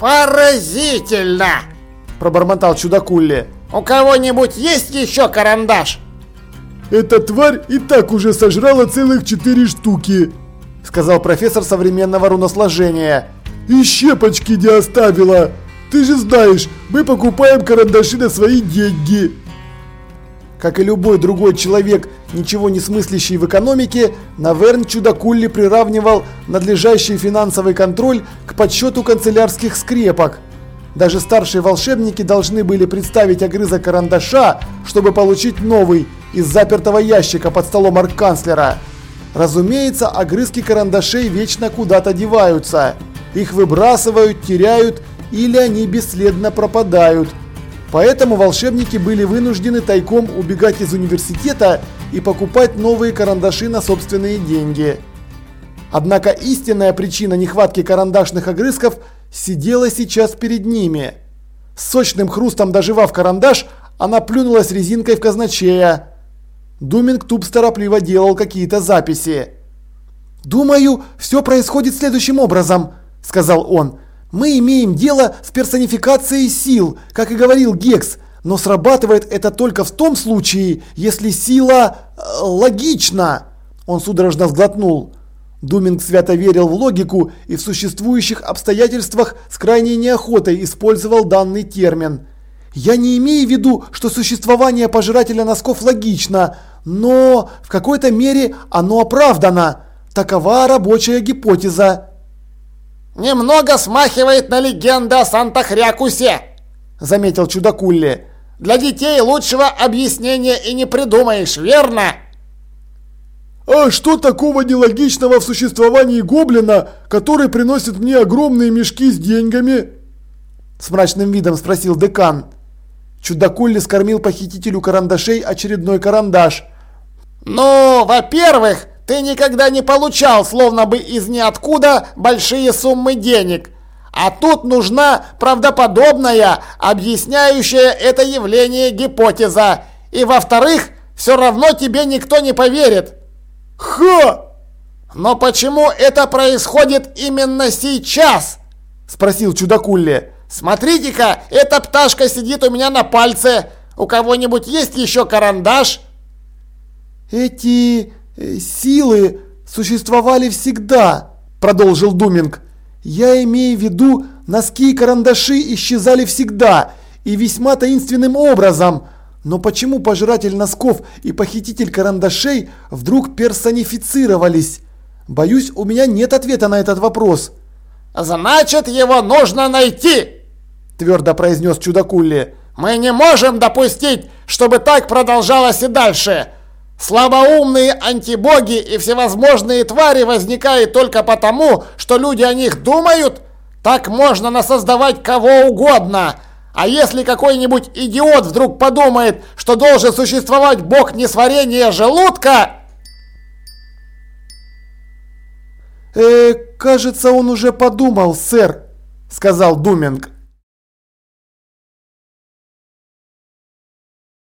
Поразительно! Пробормотал чудакулли. У кого-нибудь есть еще карандаш? Эта тварь и так уже сожрала целых четыре штуки, сказал профессор современного руносложения. И щепочки не оставила. Ты же знаешь, мы покупаем карандаши на свои деньги. Как и любой другой человек, ничего не смыслящий в экономике, Наверн Чудакулли приравнивал надлежащий финансовый контроль к подсчету канцелярских скрепок. Даже старшие волшебники должны были представить огрызок карандаша, чтобы получить новый из запертого ящика под столом арканцлера. Разумеется, огрызки карандашей вечно куда-то деваются. Их выбрасывают, теряют или они бесследно пропадают. Поэтому волшебники были вынуждены тайком убегать из университета и покупать новые карандаши на собственные деньги. Однако истинная причина нехватки карандашных огрызков сидела сейчас перед ними. С сочным хрустом доживав карандаш, она плюнулась резинкой в казначея. Думинг Тубс торопливо делал какие-то записи. «Думаю, все происходит следующим образом», – сказал он. Мы имеем дело с персонификацией сил, как и говорил Гекс, но срабатывает это только в том случае, если сила э, логична. Он судорожно сглотнул. Думинг свято верил в логику и в существующих обстоятельствах с крайней неохотой использовал данный термин. Я не имею в виду, что существование пожирателя носков логично, но в какой-то мере оно оправдано. Такова рабочая гипотеза. «Немного смахивает на легенду о Санта-Хрякусе», – заметил чудакулли. «Для детей лучшего объяснения и не придумаешь, верно?» «А что такого нелогичного в существовании гоблина, который приносит мне огромные мешки с деньгами?» С мрачным видом спросил декан. Чудакулли скормил похитителю карандашей очередной карандаш. «Ну, во-первых, ты никогда не получал, словно бы из ниоткуда, большие суммы денег. А тут нужна правдоподобная, объясняющая это явление гипотеза. И во-вторых, все равно тебе никто не поверит. Ха! Но почему это происходит именно сейчас? Спросил чудакулли. Смотрите-ка, эта пташка сидит у меня на пальце. У кого-нибудь есть еще карандаш? Эти Э, силы существовали всегда, продолжил Думинг. Я имею в виду, носки и карандаши исчезали всегда и весьма таинственным образом. Но почему пожиратель носков и похититель карандашей вдруг персонифицировались? Боюсь, у меня нет ответа на этот вопрос. Значит, его нужно найти, твердо произнес Чудакулли. Мы не можем допустить, чтобы так продолжалось и дальше. Слабоумные антибоги и всевозможные твари возникают только потому, что люди о них думают? Так можно насоздавать кого угодно. А если какой-нибудь идиот вдруг подумает, что должен существовать бог несварения желудка... «Э, кажется, он уже подумал, сэр», — сказал Думинг.